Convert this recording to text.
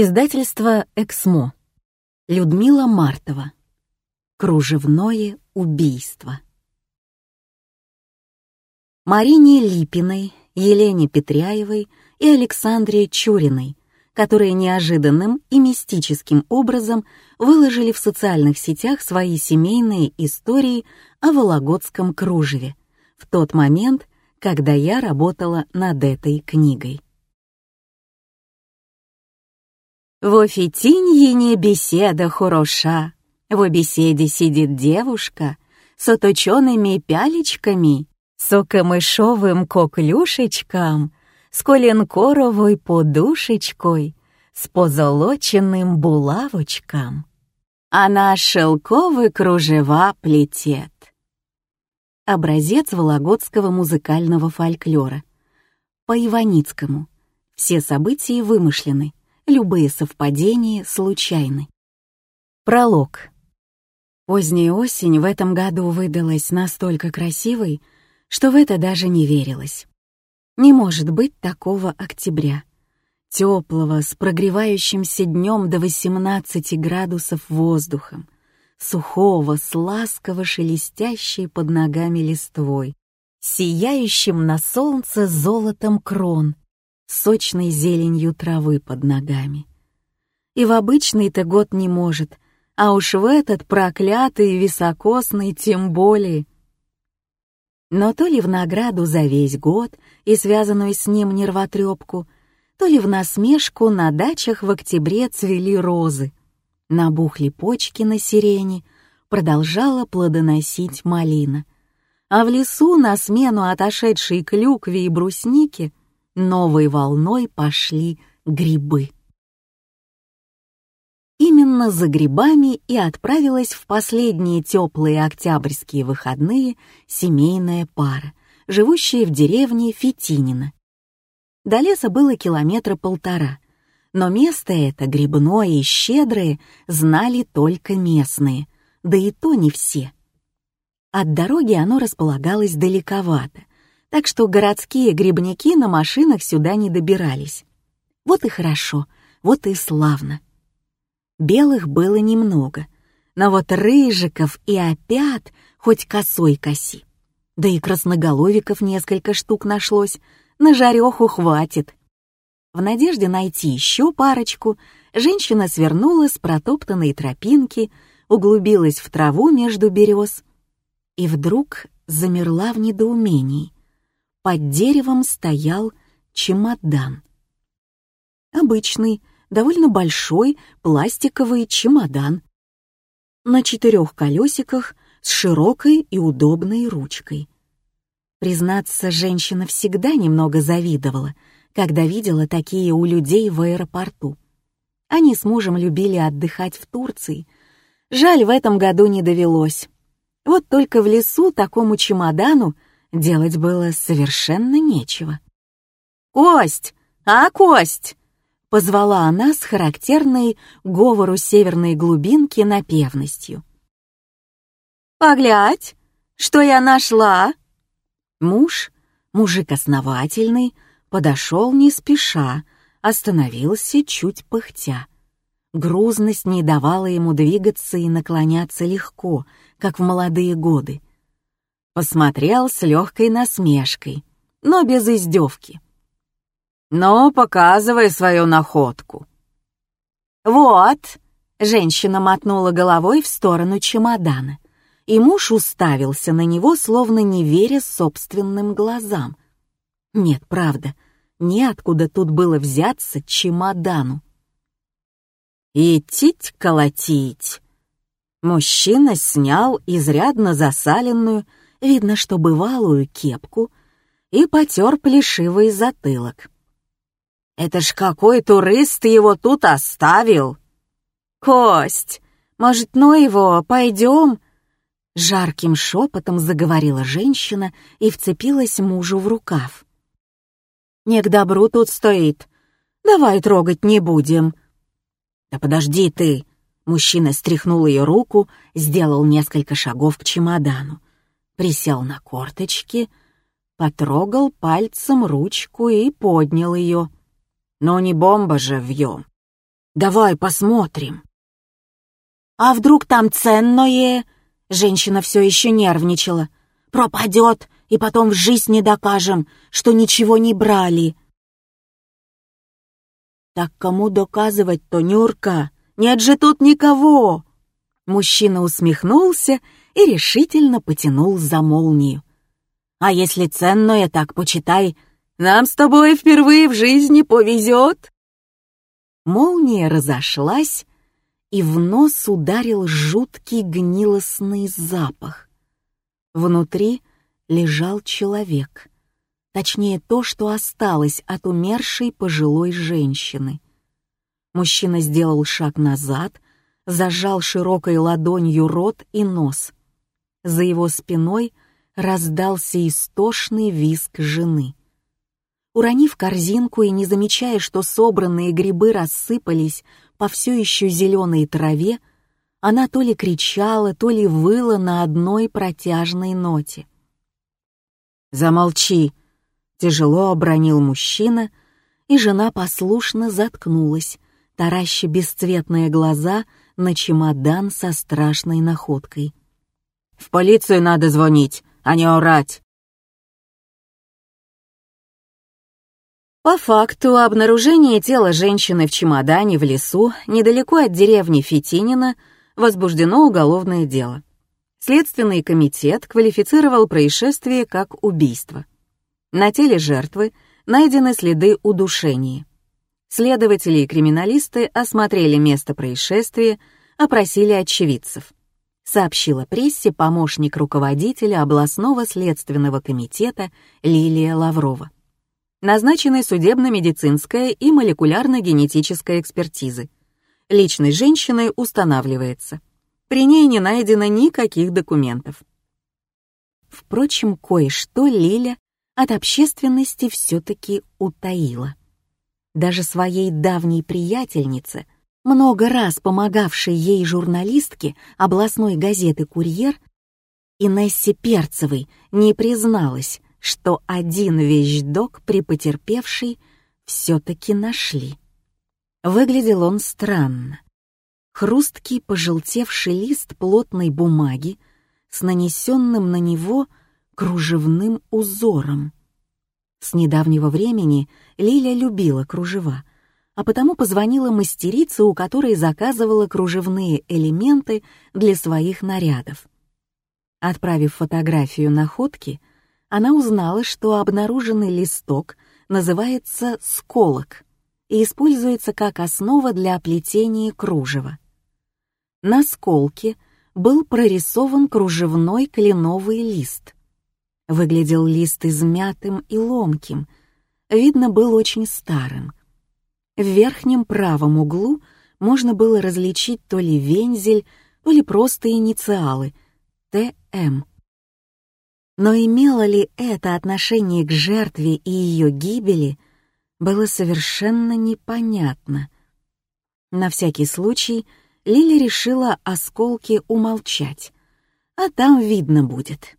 Издательство «Эксмо». Людмила Мартова. Кружевное убийство. Марине Липиной, Елене Петряевой и Александре Чуриной, которые неожиданным и мистическим образом выложили в социальных сетях свои семейные истории о Вологодском кружеве в тот момент, когда я работала над этой книгой. В офітіньїні беседа хороша, в беседе сидит девушка с оточенными пялечками, с камышовым коклюшечком, с коленкоровой подушечкой, с позолоченным булавочком. Она шелковый кружева плетет. Образец вологодского музыкального фольклора. По Иваницкому. Все события вымышлены. Любые совпадения случайны. Пролог. Поздняя осень в этом году выдалась настолько красивой, что в это даже не верилось. Не может быть такого октября. Теплого, с прогревающимся днем до 18 градусов воздухом, сухого, с ласково шелестящей под ногами листвой, сияющим на солнце золотом крон, сочной зеленью травы под ногами. И в обычный-то год не может, а уж в этот проклятый високосный тем более. Но то ли в награду за весь год и связанную с ним нервотрепку, то ли в насмешку на дачах в октябре цвели розы, набухли почки на сирене, продолжала плодоносить малина. А в лесу на смену отошедшей клюкве и бруснике новой волной пошли грибы. Именно за грибами и отправилась в последние теплые октябрьские выходные семейная пара, живущая в деревне Фетинино. До леса было километра полтора, но место это, грибное и щедрое, знали только местные, да и то не все. От дороги оно располагалось далековато, так что городские грибники на машинах сюда не добирались. Вот и хорошо, вот и славно. Белых было немного, но вот рыжиков и опят хоть косой коси. Да и красноголовиков несколько штук нашлось, на жареху хватит. В надежде найти еще парочку, женщина свернула с протоптанной тропинки, углубилась в траву между берез и вдруг замерла в недоумении — под деревом стоял чемодан. Обычный, довольно большой пластиковый чемодан. На четырех колесиках с широкой и удобной ручкой. Признаться, женщина всегда немного завидовала, когда видела такие у людей в аэропорту. Они с мужем любили отдыхать в Турции. Жаль, в этом году не довелось. Вот только в лесу такому чемодану делать было совершенно нечего. «Кость! А, Кость!» — позвала она с характерной говору северной глубинки напевностью. «Поглядь, что я нашла!» Муж, мужик основательный, подошел не спеша, остановился чуть пыхтя. Грузность не давала ему двигаться и наклоняться легко, как в молодые годы посмотрел с легкой насмешкой, но без издевки. «Ну, показывай свою находку». «Вот», — женщина мотнула головой в сторону чемодана, и муж уставился на него, словно не веря собственным глазам. Нет, правда, неоткуда тут было взяться чемодану. «Идтить колотить». Мужчина снял изрядно засаленную, видно, что бывалую кепку, и потер плешивый затылок. «Это ж какой турист его тут оставил!» «Кость, может, ну его, пойдем?» Жарким шепотом заговорила женщина и вцепилась мужу в рукав. «Не к добру тут стоит. Давай трогать не будем». «Да подожди ты!» Мужчина стряхнул ее руку, сделал несколько шагов к чемодану присел на корточки, потрогал пальцем ручку и поднял ее. Но не бомба же вьем. Давай посмотрим». «А вдруг там ценное?» Женщина все еще нервничала. «Пропадет, и потом в жизнь не докажем, что ничего не брали». «Так кому доказывать-то, Нюрка? Нет же тут никого!» Мужчина усмехнулся и решительно потянул за молнию. «А если ценное, так почитай, нам с тобой впервые в жизни повезет!» Молния разошлась, и в нос ударил жуткий гнилостный запах. Внутри лежал человек, точнее то, что осталось от умершей пожилой женщины. Мужчина сделал шаг назад, зажал широкой ладонью рот и нос. За его спиной раздался истошный визг жены. Уронив корзинку и не замечая, что собранные грибы рассыпались по все еще зеленой траве, она то ли кричала, то ли выла на одной протяжной ноте. «Замолчи!» — тяжело обронил мужчина, и жена послушно заткнулась, тараща бесцветные глаза на чемодан со страшной находкой. «В полицию надо звонить, а не орать!» По факту обнаружения тела женщины в чемодане в лесу недалеко от деревни Фитинина возбуждено уголовное дело. Следственный комитет квалифицировал происшествие как убийство. На теле жертвы найдены следы удушения. Следователи и криминалисты осмотрели место происшествия, опросили очевидцев. Сообщила прессе помощник руководителя областного следственного комитета Лилия Лаврова назначены судебно-медицинская и молекулярно-генетическая экспертизы. Личность женщины устанавливается. При ней не найдено никаких документов. Впрочем, кое-что Лиля от общественности все-таки утаила. Даже своей давней приятельнице, много раз помогавшей ей журналистке областной газеты «Курьер», Инессе Перцевой не призналась, что один вещдок при потерпевшей все-таки нашли. Выглядел он странно. Хрусткий пожелтевший лист плотной бумаги с нанесенным на него кружевным узором. С недавнего времени Лиля любила кружева, а потому позвонила мастерице, у которой заказывала кружевные элементы для своих нарядов. Отправив фотографию находки, она узнала, что обнаруженный листок называется сколок и используется как основа для оплетения кружева. На сколке был прорисован кружевной кленовый лист. Выглядел лист измятым и ломким, видно, был очень старым. В верхнем правом углу можно было различить то ли вензель, то ли просто инициалы — ТМ. Но имело ли это отношение к жертве и ее гибели, было совершенно непонятно. На всякий случай Лили решила осколки умолчать, а там видно будет.